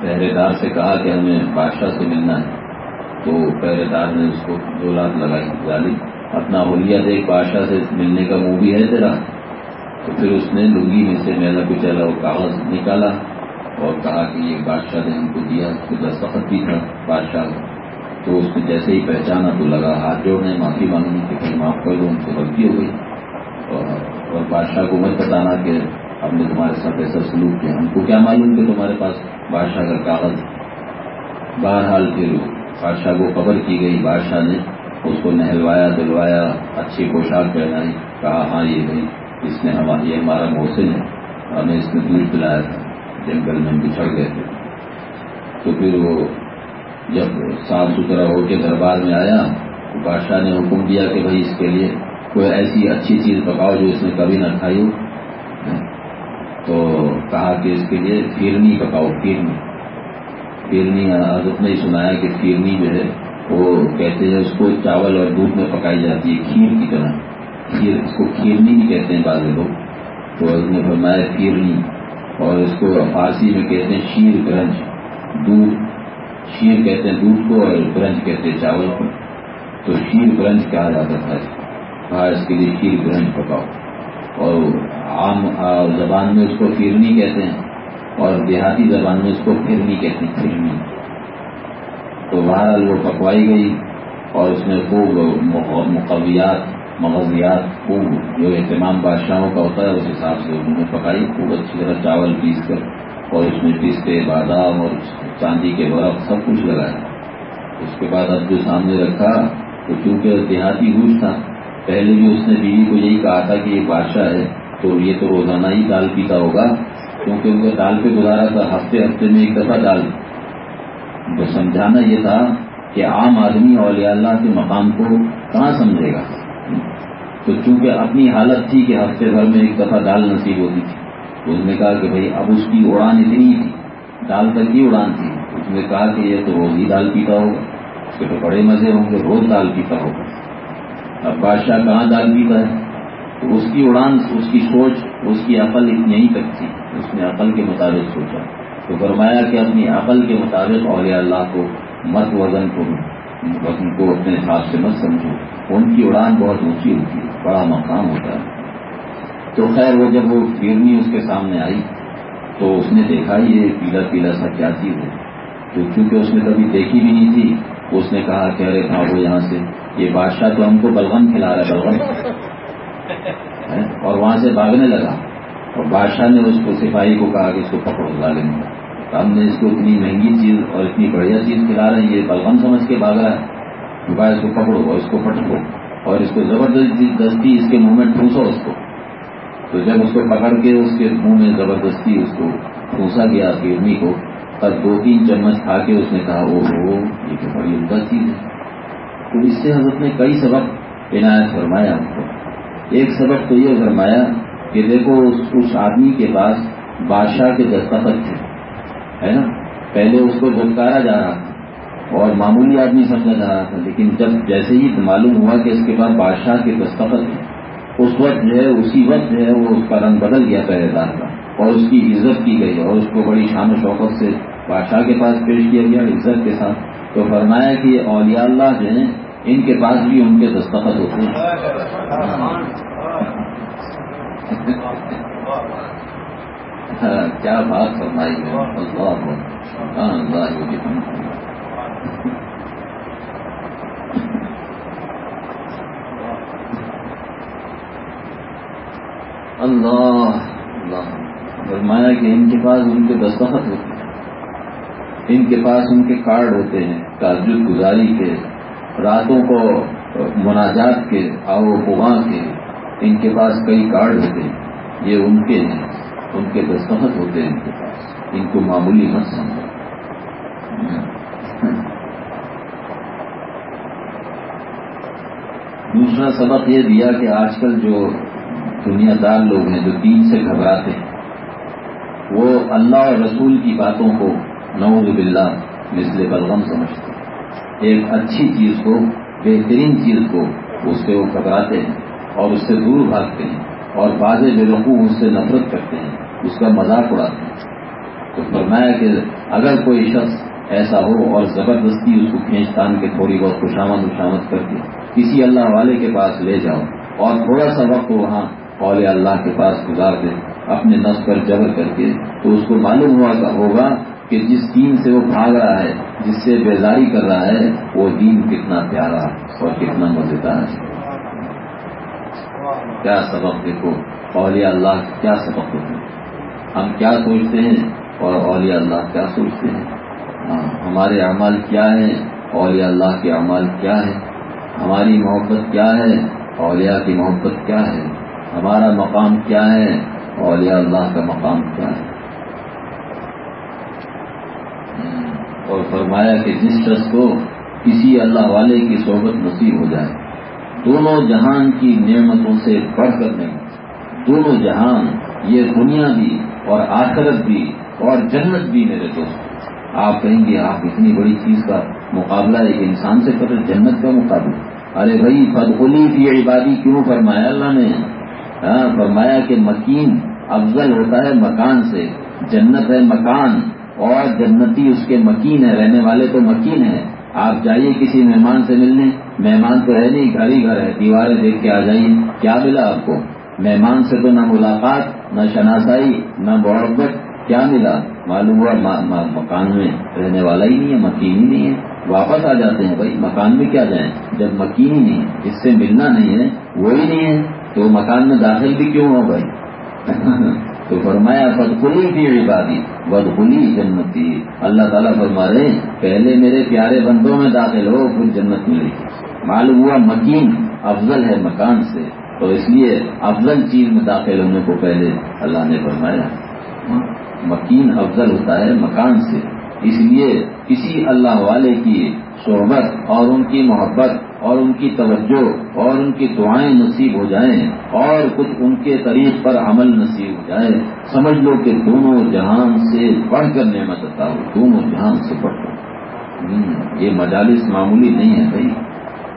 پہرے دار سے کہا کہ ہمیں بادشاہ سے ملنا ہے، تو پہرے دار نے اس کو دو لاکھ لگائی۔ ڈالی اپنا ہولیا دیکھ، بادشاہ سے ملنے کا منہ بھی ہے تیرا۔ تو پھر اس نے لنگی میں سے میلا کچلا وہ کاغذ نکالا۔ اور کہا کہ یہ بادشاہ نے ہم کو دیا اس کو دستخط بھی تھا بادشاہ۔ کا تو اس نے جیسے ہی پہچانا تو لگا، ہاتھ جوڑنے معافی مانگنی، کہ کہیں معاف کر دو، ان سے غلطی ہو گئی۔ اور بادشاہ کو مت بتانا کہ ہم نے تمہارے ساتھ ایسا سلوک کیا۔ ہم کو کیا معلوم کہ تمہارے پاس بادشاہ کا کاغذ؟ بہرحال پھر بادشاہ کو خبر کی گئی۔ بادشاہ نے اس کو نہلوایا، دلوایا، اچھی پوشاک پہنائی، کہا ہاں یہ بھائی اس نے ہمارا یہ ہمارا محسن ہے، ہمیں اس نے دودھ پلایا تھا۔ جنگل میں بچھڑ گئے تھے۔ تو پھر وہ جب صاف ستھرا ہو کے دربار میں آیا، تو بادشاہ نے حکم دیا کہ بھائی اس کے لیے کوئی ایسی اچھی چیز پکاؤ جو اس نے کبھی نہ کھائی ہو تو کہا کہ اس کے لیے فیرنی پکاؤ فیرنی فیرنی حضرت نے سنایا کہ فیرنی جو ہے، وہ کہتے ہیں اس کو چاول اور دودھ میں پکائی جاتی ہے، کھیر کی طرح۔ کھیر، اس کو کھیرنی بھی کہتے ہیں بعض لوگ تو حضرت نے فرمایا فیرنی اور اس کو فارسی میں کہتے ہیں شیر گرنج، دودھ، شیر کہتے ہیں دودھ کو اور گرنج کہتے ہیں چاول کو۔ تو شیر گرنج کہا جاتا تھا کہا اس کے لیے شیر گرنج پکاؤ۔ اور عام زبان میں اس کو فیرنی کہتے ہیں۔ اور دیہاتی زبان میں اس کو پھرنی کہتے ہیں، پھرنی۔ تو بہرحال وہ پکوائی گئی اور اس میں خوب مقویات مغزیات خوب جو اہتمام بادشاہوں کا ہوتا ہے، اس حساب سے انہوں نے پکائی، خوب اچھی طرح چاول پیس کر اور اس میں پستے بادام اور چاندی کے برف سب کچھ لگایا۔ اس کے بعد اب جو سامنے رکھا، تو چونکہ دیہاتی گوشت تھا، پہلے بھی اس نے بیوی کو یہی کہا تھا کہ یہ بادشاہ ہے، تو یہ تو روزانہ ہی دال پیتا ہوگا، کیونکہ ان کا دال پہ گزارا تھا، ہفتے ہفتے میں ایک دفعہ دال۔ سمجھانا یہ تھا کہ عام آدمی اولیاء اللہ کے مقام کو کہاں سمجھے گا؟ تو چونکہ اپنی حالت تھی کہ ہفتے بھر میں ایک دفعہ دال نصیب ہوتی تھی اس نے کہا کہ بھائی اب اس کی اڑان اتنی تھی، دال تک کی اڑان تھی۔ اس نے کہا کہ یہ تو روز ہی دال پیتا ہوگا، اس کے تو بڑے مزے ہوں گے، روز دال پیتا ہوگا۔ اب بادشاہ کہاں دال پیتا ہے؟ تو اس کی اڑان، اس کی سوچ، اس کی عقل اتنی ہی تک تھی۔ اس نے عقل کے مطابق سوچا۔ تو فرمایا کہ اپنی عقل کے مطابق اولیاء اللہ کو مت وزن کو وزن کو اپنے حساب سے مت سمجھو۔ ان کی اڑان بہت اونچی ہوتی ہے، بڑا مقام ہوتا ہے۔ تو خیر، وہ جب وہ بیرنی اس کے سامنے آئی، تو اس نے دیکھا یہ پیلا پیلا سا کیا چیز ہے۔ تو چونکہ اس نے کبھی دیکھی بھی نہیں تھی، اس نے کہا کہ ارے بھاگو یہاں سے، یہ بادشاہ تو ہم کو بلغم کھلا رہا ہے، بلغم۔ اور وہاں سے بھاگنے لگا۔ اور بادشاہ نے اس کو سپاہی کو کہا کہ اس کو پکڑو، ظالم۔ تو ہم نے اس کو اتنی مہنگی چیز اور اتنی بڑھیا چیز کھلا رہے ہیں، یہ بلغم سمجھ کے بھاگ رہا ہے بھائی اس کو پکڑو اور اس کو پٹکو اور اس کو زبردستی جی دستی اس کے منہ میں ٹھوسو اس کو۔ تو جب اس کو پکڑ کے اس کے منہ میں زبردستی اس کو ٹھوسا گیا پیرنی کو، تب دو تین چمچ کھا کے اس نے کہا او ہو، یہ تو بڑی عمدہ چیز ہے۔ تو اس سے حضرت نے کئی سبق عنایت فرمایا ہم کو۔ ایک سبق تو یہ فرمایا کہ دیکھو، اس آدمی کے پاس بادشاہ کے دستخط تھے۔ ہے نا؟ پہلے اس کو جھٹکارا جا رہا تھا اور معمولی آدمی سمجھا جا رہا تھا لیکن جب جیسے ہی معلوم ہوا کہ اس کے پاس بادشاہ کے دستخط ہیں اس وقت جو ہے اسی وقت جو ہے وہ اس کا رنگ بدل گیا پہلے دار کا اور اس کی عزت کی گئی اور اس کو بڑی شان و شوقت سے بادشاہ کے پاس پیش کیا گیا عزت کے ساتھ۔ تو فرمایا کہ اولیاء اللہ جو ہیں ان کے پاس بھی ان کے دستخط ہوتے ہیں۔ *laughs* *laughs* کیا بات فرمائی ہے؟ اللہ اللہ اللہ اللہ۔ فرمایا کہ ان کے پاس ان کے دستخط ہوتے ہیں۔ ان کے پاس ان کے کارڈ ہوتے ہیں تعجد گزاری کے، راتوں کو مناجات کے، آو بغاں کے۔ ان کے پاس کئی کارڈ ہوتے ہیں، یہ ان کے ہیں۔ ان کے دستخط ہوتے ہیں ان کے پاس۔ ان کو معمولی مت سمجھو۔ دوسرا سبق یہ دیا کہ آج کل جو دنیا دار لوگ ہیں، جو دین سے گھبراتے ہیں، وہ اللہ اور رسول کی باتوں کو نعوذ باللہ مثل بلغم سمجھتے ہیں۔ ایک اچھی چیز کو، بہترین چیز کو، اس سے وہ گھبراتے ہیں اور اس سے دور بھاگتے ہیں۔ اور بعض بے رقو اس سے نفرت کرتے ہیں، اس کا مذاق اڑاتے ہیں۔ تو فرمایا کہ اگر کوئی شخص ایسا ہو اور زبردستی اس کو کھینچ تان کے تھوڑی بہت خوشامد وشامد کر کے کسی اللہ والے کے پاس لے جاؤ اور تھوڑا سا وقت وہاں اول اللہ کے پاس گزار دے، اپنے نس پر جبر کر کے، تو اس کو معلوم ہوا ہوگا کہ جس دین سے وہ بھاگ رہا ہے، جس سے بیزاری کر رہا ہے، وہ دین کتنا پیارا اور کتنا مزیدار ہے۔ کیا سبق دیکھو؟ اولیاء اللہ کیا سبق ہوتے ہیں ہم کیا سوچتے ہیں اور اولیاء اللہ کیا سوچتے ہیں؟ ہاں ہمارے اعمال کیا ہیں؟ اولیاء اللہ کے اعمال کیا ہے ہماری محبت کیا ہے؟ اولیاء کی محبت کیا ہے؟ ہمارا مقام کیا ہے؟ اولیاء اللہ کا مقام کیا ہے؟ ہاں، اور فرمایا کہ جس شخص کو کسی اللہ والے کی صحبت نصیب ہو جائے دونوں جہان کی نعمتوں سے بڑھ کر نہیں۔ دونوں جہان یہ دنیا بھی اور آخرت بھی اور جنت بھی میرے دوست۔ آپ کہیں گے آپ اتنی بڑی چیز کا مقابلہ ایک انسان سے کرے جنت کا مقابلہ۔ ارے بھائی فدخلی کی عبادی کیوں فرمایا اللہ نے؟ ہاں فرمایا کہ مکین افضل ہوتا ہے مکان سے۔ جنت ہے مکان اور جنتی اس کے مکین ہے رہنے والے تو مکین ہیں۔ آپ جائیے کسی مہمان سے ملنے۔ مہمان تو ہے نہیں، گھر ہی گھر ہے، دیواریں دیکھ کے آ جائیے۔ کیا ملا آپ کو؟ مہمان سے تو نہ ملاقات، نہ شناسائی، نہ محبت کیا ملا؟ معلوم ہوا مکان میں رہنے والا ہی نہیں ہے، مکین ہی نہیں ہے۔ واپس آ جاتے ہیں بھائی، مکان میں کیا جائیں؟ جب مکین ہی نہیں اس سے ملنا نہیں ہے وہی نہیں ہے۔ تو مکان میں داخل بھی کیوں ہو بھائی؟ *laughs* تو فرمایا بدخلی کی عبادی بدخلی جنتی اللہ تعالیٰ فرما رہے پہلے میرے پیارے بندوں میں داخل ہو، پھر جنت ملے گی معلوم ہوا مکین افضل ہے مکان سے، تو اس لیے افضل چیز میں داخل ہونے کو پہلے اللہ نے فرمایا۔ مکین افضل ہوتا ہے مکان سے، اس لیے کسی اللہ والے کی صحبت اور ان کی محبت اور ان کی توجہ اور ان کی دعائیں نصیب ہو جائیں اور کچھ ان کے طریق پر عمل نصیب ہو جائے۔ سمجھ لو کہ دونوں جہان سے بڑھ کر نعمت عطا ہو، دونوں جہان سے بڑھ کر۔ یہ مجالس معمولی نہیں ہے بھائی۔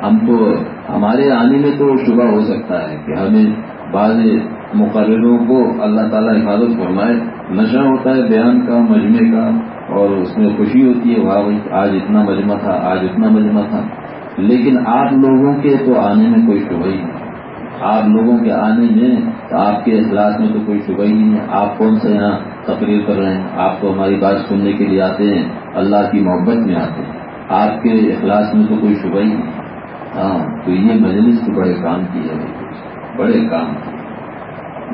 ہم تو ہمارے آنے میں تو شبہ ہو سکتا ہے کہ ہمیں بعض مقرروں کو اللہ تعالیٰ حفاظت فرمائے۔ نشہ ہوتا ہے بیان کا مجمے کا، اور اس میں خوشی ہوتی ہے، واہ بھائی، آج اتنا مجمع تھا، آج اتنا مجمع تھا۔ لیکن آپ لوگوں کے تو آنے میں کوئی شبہ ہی نہیں۔ آپ لوگوں کے آنے میں آپ کے اخلاق میں تو کوئی شبہ ہی نہیں۔ ہے آپ کون سے یہاں تقریر کر رہے ہیں؟ آپ تو ہماری بات سننے کے لیے آتے ہیں اللہ کی محبت میں آتے ہیں۔ آپ کے اخلاص میں تو کوئی شبہ ہی نہیں۔ ہاں تو یہ مجلس تو بڑے کام کی ہے۔ بڑے کام کی۔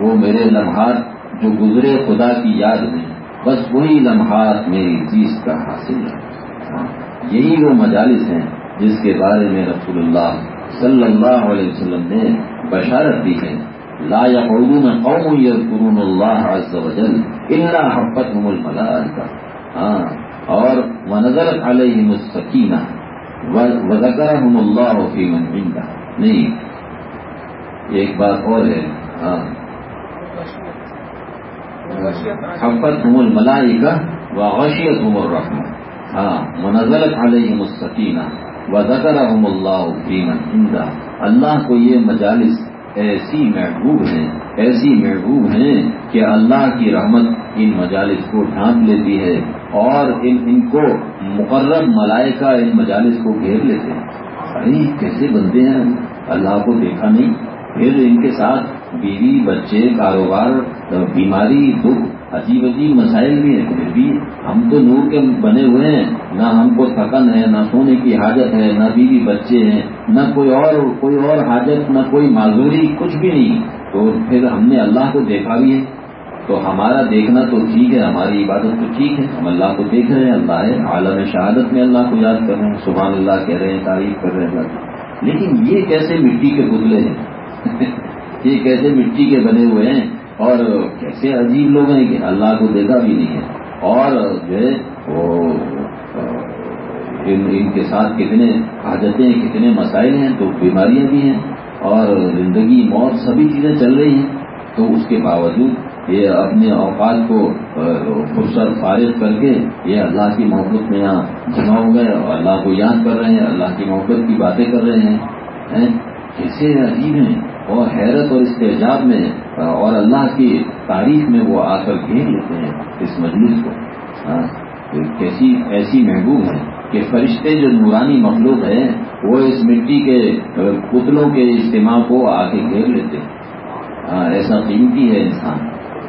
وہ میرے لمحات جو گزرے خدا کی یاد میں بس وہی لمحات میری چیز کا حاصل ہے۔ ہاں، یہی وہ مجالس ہیں جس کے بارے میں رسول اللہ صلی اللہ علیہ وسلم نے بشارت دی ہے، لا يقعدون قوم يذكرون الله عز وجل الا حفتهم الملائكه ہاں اور ونزلت عليهم السكينه وذكرهم الله في من عنده نہیں، ایک بات اور ہے ہاں۔ حفت هم الملائکہ وغشیت هم الرحمہ۔ ہاں منزلت علیہم السکینہ۔ وذکرہم اللہ فی اللہ کو یہ مجالس ایسی محبوب ہیں، ایسی محبوب ہیں کہ اللہ کی رحمت ان مجالس کو ڈھانپ لیتی ہے اور ان ان کو مقرر ملائکہ ان مجالس کو گھیر لیتے ہیں۔ ارے، کیسے بندے ہیں اللہ کو دیکھا نہیں، پھر ان کے ساتھ بیوی، بچے، کاروبار، بیماری، دکھ عجیب عجیب مسائل بھی ہیں۔ پھر بھی ہم تو نور کے بنے ہوئے ہیں۔ نہ ہم کو تھکن ہے، نہ سونے کی حاجت ہے، نہ بیوی بچے ہیں، نہ کوئی اور کوئی اور حاجت، نہ کوئی معذوری، کچھ بھی نہیں۔ تو پھر ہم نے اللہ کو دیکھا بھی ہے۔ تو ہمارا دیکھنا تو ٹھیک ہے، ہماری عبادت تو ٹھیک ہے۔ ہم اللہ کو دیکھ رہے ہیں، اللہ ہے۔ عالم شہادت میں اللہ کو یاد کر رہے ہیں۔ سبحان اللہ کہہ رہے ہیں، تعریف کر رہے ہیں۔ اللہ لیکن یہ کیسے مٹی کے پتلے ہیں؟ *laughs* یہ کیسے مٹی کے بنے ہوئے ہیں؟ اور کیسے عجیب لوگ ہیں کہ اللہ کو دیکھا بھی نہیں ہے۔ اور جو ہے، وہ ان کے ساتھ کتنے حاجتیں، کتنے مسائل ہیں، تو بیماریاں بھی ہیں، اور زندگی، موت، سبھی چیزیں چل رہی ہیں۔ تو اس کے باوجود یہ اپنے اوقات کو فرصت فارغ کر کے یہ اللہ کی محبت میں یہاں جمع ہو گئے، اور اللہ کو یاد کر رہے ہیں، اللہ کی محبت کی باتیں کر رہے ہیں؟ کیسے عجیب ہیں۔ اور حیرت اور استحجاب میں اور اللہ کی تاریخ میں وہ آ کر گھیر لیتے ہیں اس مجلس کو۔ ہاں، کیسی ایسی محبوب ہے کہ فرشتے جو نورانی مخلوق ہیں، وہ اس مٹی کے پتلوں کے اجتماع کو آ کے گھیر لیتے ہیں۔ ہاں، ایسا قیمتی ہے انسان۔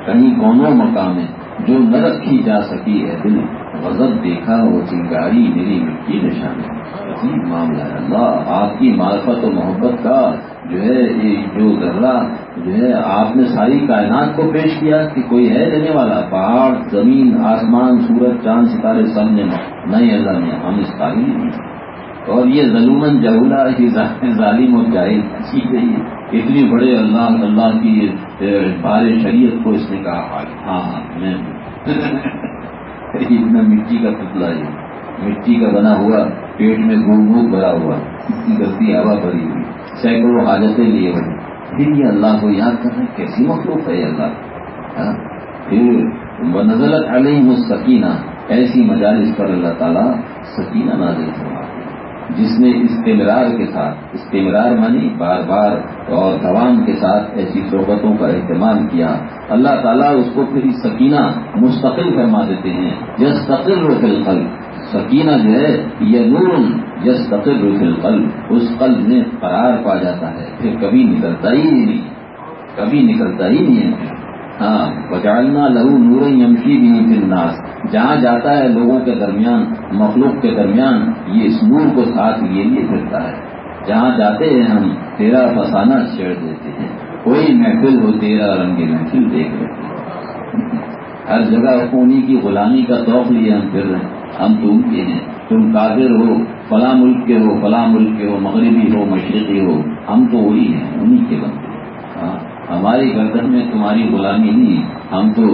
کہیں کونوں مقام ہے جو نہ رکھی جا سکی ہے دل۔ غضب دیکھا وہ چنگاری میری مٹی نشان ہے معاملہ ہے۔ اللہ، آپ کی معرفت و محبت کا جو ہے، یہ جو ذرہ جو ہے، آپ نے ساری کائنات کو پیش کیا کہ کوئی ہے دینے والا، پہاڑ، زمین، آسمان، سورج، چاند، ستارے، سب نے نہیں، اللہ نے، ہم اس قابل نہیں۔ اور یہ ظلمن جہولا ظالم اور جاہل سیکھ گئی ہے اتنی بڑے اللہ اللہ کی بار شریعت کو اس نے کہا ہاں ہاں میں *laughs* اتنا مٹی کا پتلا ہے مٹی کا بنا ہوا، پیٹ میں گوٹ گوٹ بھرا ہوا اتنی گلتی ہوا بھری ہوئی۔ سینکڑوں حاجتیں لیے ہوئے پھر یہ اللہ کو یاد کر رہے کیسی مخلوق ہے اللہ۔ ہاں؟ پھر نزلت علیہ مستقینہ ایسی مجالس پر اللہ تعالیٰ سکینہ نازل ہوا جس نے استمرار کے ساتھ، استمرار مانی بار بار اور دوام کے ساتھ ایسی صحبتوں کا اہتمام کیا۔ اللہ تعالیٰ اس کو پھر سکینہ مستقل فرما دیتے ہیں۔ یس تقل رفل قلب سکینہ جو ہے، یہ نور یس تقل رفل قلب اس قلب میں قرار پا جاتا ہے۔ پھر کبھی نکلتا ہی نہیں، کبھی نکلتا ہی نہیں ہے۔ ہاں بچالنا لہو نور یمشی بھی پھر ناس جہاں جاتا ہے لوگوں کے درمیان، مخلوق کے درمیان، یہ اس نور کو ساتھ لیے لیے پھرتا ہے۔ جہاں جاتے ہیں ہم، تیرا فسانہ چھیڑ دیتے ہیں۔ کوئی محفل ہو، تیرا رنگ محفل دیکھ لیتے ہیں۔ ہر جگہ خونی کی غلامی کا توق لیے ہم پھر رہے ہیں۔ ہم تو ان کے ہیں۔ تم کافر ہو فلاں ملک کے ہو فلاں ملک کے ہو، مغربی ہو، مشرقی ہو، ہم تو وہی ہیں انہیں کے بنتے ہاں ہماری گردن میں تمہاری غلامی نہیں، ہم تو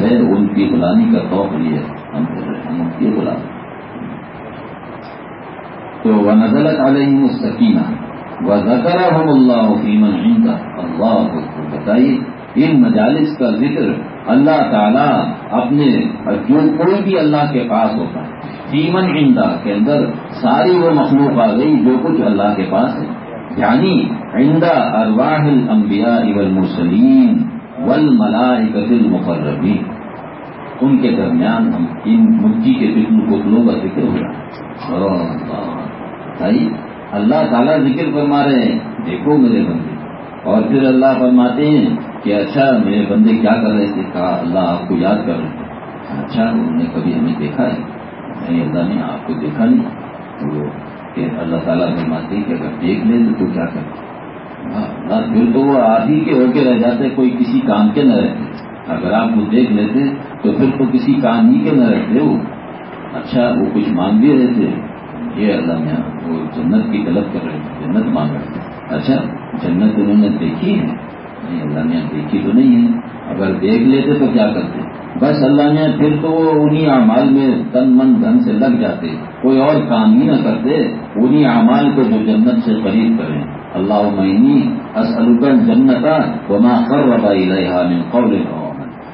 ہے ان کی غلامی کا توق لیے ہم ہم ان کی غلام تو وہ نزلت علیہ مستقینہ وہ زکرا ہم اللہ فیمن اللہ کو بتائیے، ان مجالس کا ذکر اللہ تعالیٰ اپنے جو کوئی بھی اللہ کے پاس ہوتا ہے، فیمن عمدہ کے اندر ساری وہ مخلوق آ گئی جو کچھ اللہ کے پاس ہے۔ یعنی عندہ ارواح الانبیاء والمرسلین والملائکۃ المقربین۔ ان کے درمیان ہم ان مٹی کے فکر پتلوں کا ذکر ہو رہا ہے۔ اللہ تعالیٰ ذکر فرما رہے ہیں، دیکھو میرے بندے۔ اور پھر اللہ فرماتے ہیں کہ اچھا میرے بندے کیا کر رہے تھے؟ کہا، اللہ آپ کو یاد کر رہے تھے اچھا انہوں نے کبھی ہمیں دیکھا ہے؟ نہیں، اللہ نے آپ کو دیکھا نہیں۔ تو کہ اللہ تعالیٰ فرماتے ہیں کہ اگر دیکھ لیں تو کیا کریں ہاں پھر تو وہ آپ ہی کے ہو کے رہ جاتے کوئی کسی کام کے نہ رہتے۔ اگر آپ وہ دیکھ لیتے تو پھر تو کسی کام ہی کے نہ رہتے وہ۔ اچھا وہ کچھ مانگ بھی رہے تھے۔ یہ اللہ نے وہ جنت کی طلب کر رہے تھے، جنت مانگ رہے تھے۔ اچھا جنت انہوں نے دیکھی ہے۔ نہیں، اللہ نے دیکھی تو نہیں ہے۔ اگر دیکھ لیتے تو کیا کرتے؟ بس اللہ نے پھر تو وہ انہیں اعمال میں تن من دھن سے لگ جاتے۔ کوئی اور کام ہی نہ کرتے انہیں اعمال کو جو جنت سے قریب کریں۔ اللہ عمنی اسلوکن جنتا وما قربا الیہا من قول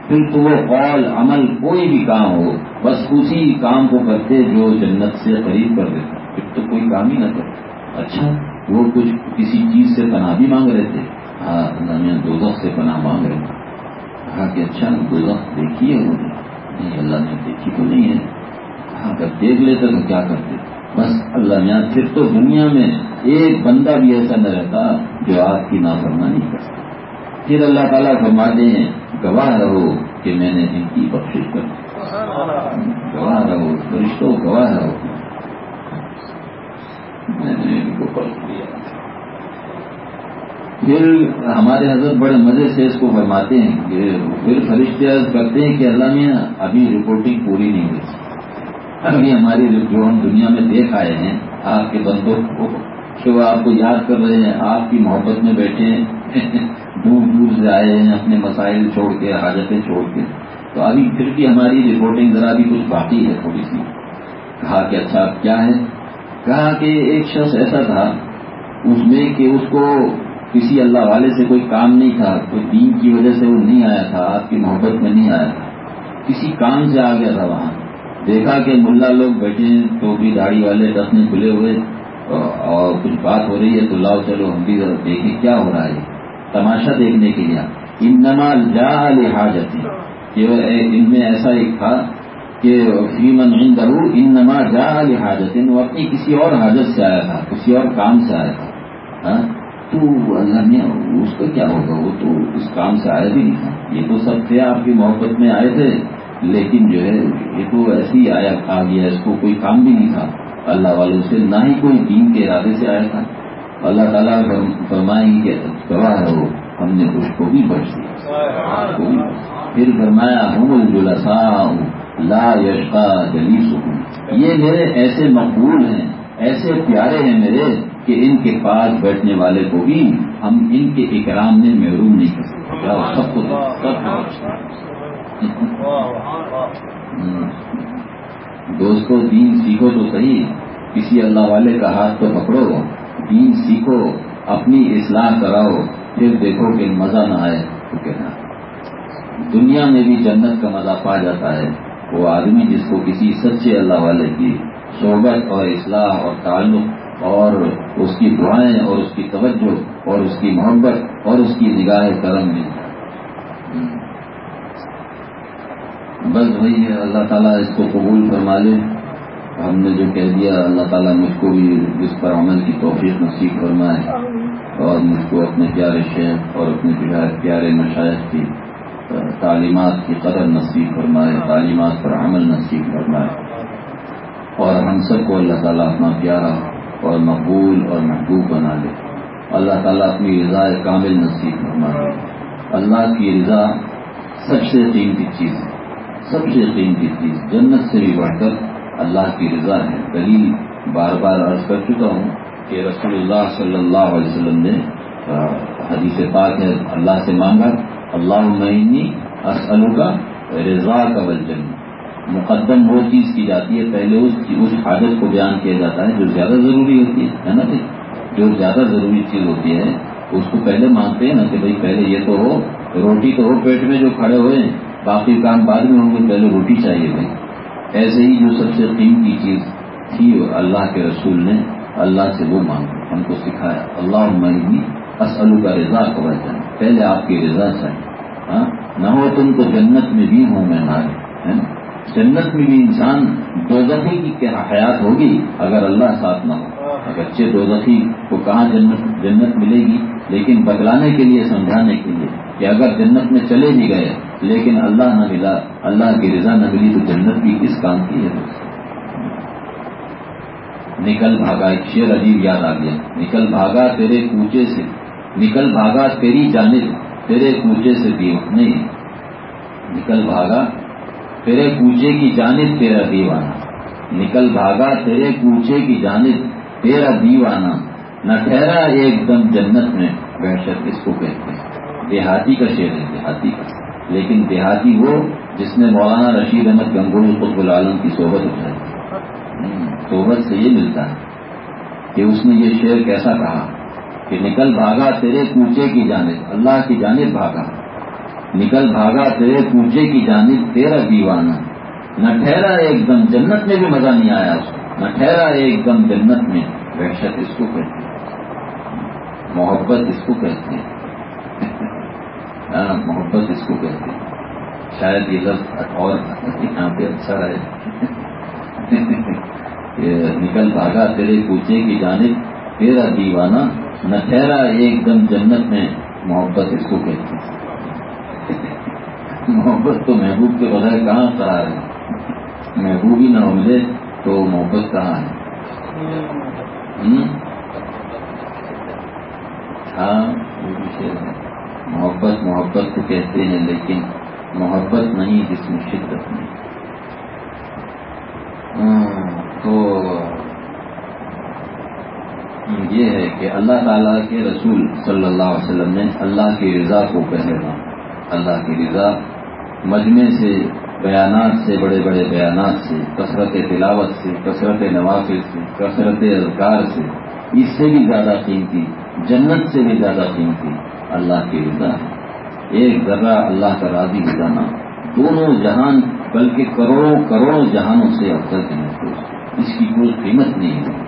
پھر تو وہ قول، عمل کوئی بھی کام ہو، بس اسی کام کو کرتے جو جنت سے قریب کر دیتے پھر تو کوئی کام ہی نہ کرتے۔ اچھا وہ کچھ کسی چیز سے پناہ بھی مانگ رہے تھے ہاں اللہ نے دو سے پناہ مانگ رہے کہا کہ اچھا دو دیکھی ہے نہیں، اللہ نے دیکھی تو نہیں ہے۔ کہا، اگر دیکھ لیتے تو کیا کرتے؟ بس اللہ نے پھر تو دنیا میں ایک بندہ بھی ایسا نہ رہتا جو آپ کی نافرمانی نہیں کرتا۔ پھر اللہ تعالیٰ فرماتے ہیں، گواہ رہو کہ میں نے ان کی بخش کر گواہ رہو، فرشتوں، گواہ رہو۔ میں نے ان کو پرکھ لیا پھر ہمارے حضرت بڑے مزے سے اس کو فرماتے ہیں کہ پھر فرشتے کرتے ہیں کہ اللہ نے ابھی رپورٹنگ پوری نہیں ہوئی۔ ابھی ہماری جو ہم دنیا میں دیکھ آئے ہیں، آپ کے بندوں کو کہ وہ آپ کو یاد کر رہے ہیں، آپ کی محبت میں بیٹھے ہیں، دور دور سے آئے ہیں اپنے مسائل چھوڑ کے، حاجتیں چھوڑ کے۔ تو ابھی پھر بھی ہماری رپورٹنگ ذرا بھی کچھ باقی ہے تھوڑی سی۔ کہا کہ اچھا کیا ہے؟ کہا کہ ایک شخص ایسا تھا، اس میں کہ اس کو کسی اللہ والے سے کوئی کام نہیں تھا، کوئی دین کی وجہ سے وہ نہیں آیا تھا، آپ کی محبت میں نہیں آیا تھا۔ کسی کام سے آ گیا تھا وہاں۔ دیکھا کہ ملا لوگ بیٹھے ہیں تو بھی داڑھی والے دسنے کھلے ہوئے۔ اور کچھ بات ہو رہی ہے تو لاؤ چلو، ہم بھی ذرا دیکھیں کیا ہو رہا ہے۔ تماشا دیکھنے کے لیے۔ ان جا لحاظت ان میں ایسا ایک تھا کہ فیمن ان درو ان نما جا لحاظت وہ اپنی کسی اور حاجت سے آیا تھا، کسی اور کام سے آیا تھا۔ ہاں؟ تو اللہ نے اس کا کیا ہوگا؟ وہ تو اس کام سے آیا بھی نہیں تھا یہ تو سب تھے آپ کی محبت میں آئے تھے لیکن جو ہے یہ تو ایسے ہی آیا آ گیا اس کو کوئی کام بھی نہیں تھا۔ اللہ والوں سے نہ ہی کوئی دین کے ارادے سے آیا تھا۔ اللہ تعالیٰ فرمائیں گے کہ گواہ ہو ہم نے اس کو بھی بچ دیا۔ پھر فرمایا ہوں الجلسا لا یشقا جلیس ہوں یہ میرے ایسے مقبول ہیں ایسے پیارے ہیں میرے کہ ان کے پاس بیٹھنے والے کو بھی ہم ان کے اکرام میں محروم نہیں کر سکتے۔ سب کو دوستو دین سیکھو تو صحیح، کسی اللہ والے کا ہاتھ تو پکڑو۔ دین سیکھو، اپنی اصلاح کراؤ، پھر دیکھو کہ مزہ نہ آئے تو کہنا دنیا میں بھی جنت کا مزہ پا جاتا ہے۔ وہ آدمی جس کو کسی سچے اللہ والے کی صحبت اور اصلاح اور تعلق اور اس کی دعائیں اور اس کی توجہ اور اس کی محبت اور اس کی نگاہ کرم میں۔ بس وہی ہے اللہ تعالیٰ اس کو قبول فرما لے۔ ہم نے جو کہہ دیا اللہ تعالیٰ مجھ کو بھی اس پر عمل کی توفیق نصیب فرمائے۔ اور مجھ کو اپنے پیارے شیخ اور اپنے پیارے مشاعر کی تعلیمات کی قدر نصیب فرمائے تعلیمات پر عمل نصیب فرمائے۔ اور ہم سب کو اللہ تعالیٰ اپنا پیارا اور مقبول اور محبوب بنا لے۔ اللہ تعالیٰ اپنی رضا کامل نصیب فرما دے۔ اللہ کی رضا سب سے قیمتی چیز ہے۔ سب سے قیمتی چیز۔ جنت سے بھی بڑھ کر اللہ کی رضا ہے۔ دلیل بار بار عرض کر چکا ہوں کہ رسول اللہ صلی اللہ علیہ وسلم نے حدیث پاک ہے اللہ سے مانگا اللہ معنی اسلو کا رضا کا بلجن مقدم وہ چیز کی جاتی ہے، پہلے اس اس حاجت کو بیان کیا جاتا ہے جو زیادہ ضروری ہوتی ہے نا جی؟ جو زیادہ ضروری چیز ہوتی ہے، اس کو پہلے مانگتے ہیں نا کہ بھائی پہلے یہ تو ہو، روٹی تو ہو پیٹ میں جو کھڑے ہوئے ہیں، باقی کام بعد میں ہوں گے، پہلے روٹی چاہیے بھائی۔ ایسے ہی جو سب سے قیمتی چیز تھی اللہ کے رسول نے اللہ سے وہ مانگ ہم کو سکھایا۔ اللہ مہنگی اسلو کا رضا کو بچانا پہلے آپ کی رضا چاہیے۔ ہاں؟ نہ ہو تم تو جنت میں بھی ہوں میں نارے جنت میں بھی انسان دو کی کیا حیات ہوگی اگر اللہ ساتھ نہ ہو؟ اچھے دو کو کہاں جنت جنت ملے گی لیکن بتلانے کے لیے سمجھانے کے لیے کہ اگر جنت میں چلے بھی گئے لیکن اللہ نہ ملا اللہ کی رضا نہ ملی تو جنت بھی کس کام کی ہے۔ نکل بھاگا ایک شیر عجیب یاد آ گیا۔ نکل بھاگا تیرے کوچے سے نکل بھاگا تیری جانب تیرے کوچے سے نہیں۔ نکل بھاگا تیرے کوچے کی جانب تیرا دیوانہ۔ نکل بھاگا تیرے کوچے کی جانب تیرا دیوانہ۔ نہ ٹھہرا ایک دم جنت میں، وحشت اس کو کہتے ہیں۔ دیہاتی کا شعر ہے، دیہاتی کا۔ لیکن دیہاتی وہ جس نے مولانا رشید احمد گنگوئی قطب العالم کی صحبت اٹھائی۔ صحبت سے یہ ملتا ہے کہ اس نے یہ شعر کیسا کہا کہ نکل بھاگا تیرے کوچے کی جانب، اللہ کی جانب بھاگا۔ نکل بھاگا تیرے کوچے کی جانب، تیرا دیوانہ۔ نہ ٹھہرا ایک دم جنت میں بھی مزہ نہیں آیا اس کو نہ ٹھہرا ایک دم جنت میں۔ وحشت اس کو کہتے ہیں۔ محبت اس کو کہتے ہیں۔ *laughs* ہاں، محبت اس کو کہتے ہیں۔ شاید یہ لفظ اور یہاں پہ اچھا رہے *laughs* نکل بھاگا تیرے کوچے کی جانب، تیرا دیوانہ۔ نہ ٹھہرا ایک دم جنت میں۔ محبت اس کو کہتے ہیں۔ محبت تو محبوب کے بغیر کہاں قرار ہے؟ محبوب ہی نہ ملے تو محبت کہاں ہے؟ ہاں محبت محبت کو کہتے ہیں لیکن محبت نہیں جس میں شدت نہیں۔ ہاں، تو یہ ہے کہ اللہ تعالیٰ کے رسول صلی اللہ علیہ وسلم نے اللہ کی رضا کو پہلے اللہ کی رضا مجمع سے، بیانات سے، بڑے بڑے بیانات سے، کثرت تلاوت سے، کثرت نوافذ سے، کثرت اذکار سے، اس سے بھی زیادہ قیمتی، جنت سے بھی زیادہ قیمتی اللہ کی رضا ہے۔ ایک ذرہ اللہ کا راضی ہو۔ جانا دونوں جہان بلکہ کروڑوں کروڑوں جہانوں سے افضل کے محفوظ اس کی کوئی قیمت نہیں ہے۔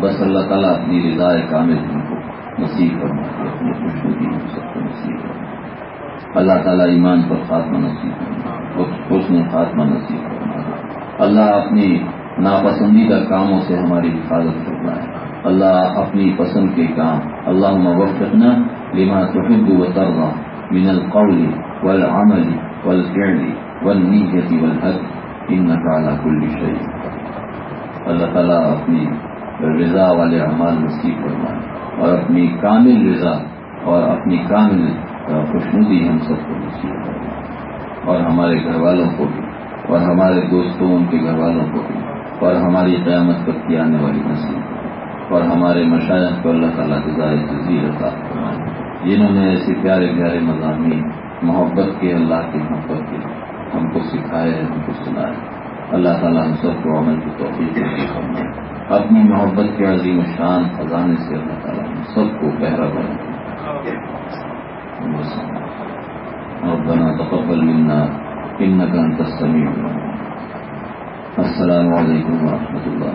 بس اللہ تعالیٰ اپنی رضا کامل ہم کو نصیب کرنا اپنی خوشبو ہم سب کو نصیب کرنا اللہ تعالیٰ ایمان پر خاتمہ نصیب کرنا حسن خاتمہ نصیب کرنا اللہ اپنی ناپسندیدہ کاموں سے ہماری حفاظت کرنا ہے اللہ اپنی پسند کے کام۔ اللہ وفقنا لما تحب و ترغى من القول والعمل والفعل والنية والحد انك على كل شيء اللہ تعالیٰ اپنی رضا والے اعمال نصیب فرمائے اور اپنی کامل رضا اور اپنی کامل خوشنودی ہم سب کو نصیب اور ہمارے گھر والوں کو بھی، اور ہمارے دوستوں، ان کے گھر والوں کو بھی، اور ہماری قیامت پر کی آنے والی نصیب اور ہمارے مشاعت کو اللہ تعالیٰ جزائے تزیر عطا جنہوں نے ایسے پیارے پیارے مضامین، محبت کے اللہ کی محبت کے ہم کو سکھائے، ہم کو سنائے۔ اللہ تعالیٰ ہم سب کو عمل کی توفیق کرنا اپنی محبت کے عظیم شان خزانے سے اللہ تعالیٰ ہم سب کو پہرا بنا۔ ربنا تقبل منا إنك أنت السميع السلام عليكم ورحمة الله.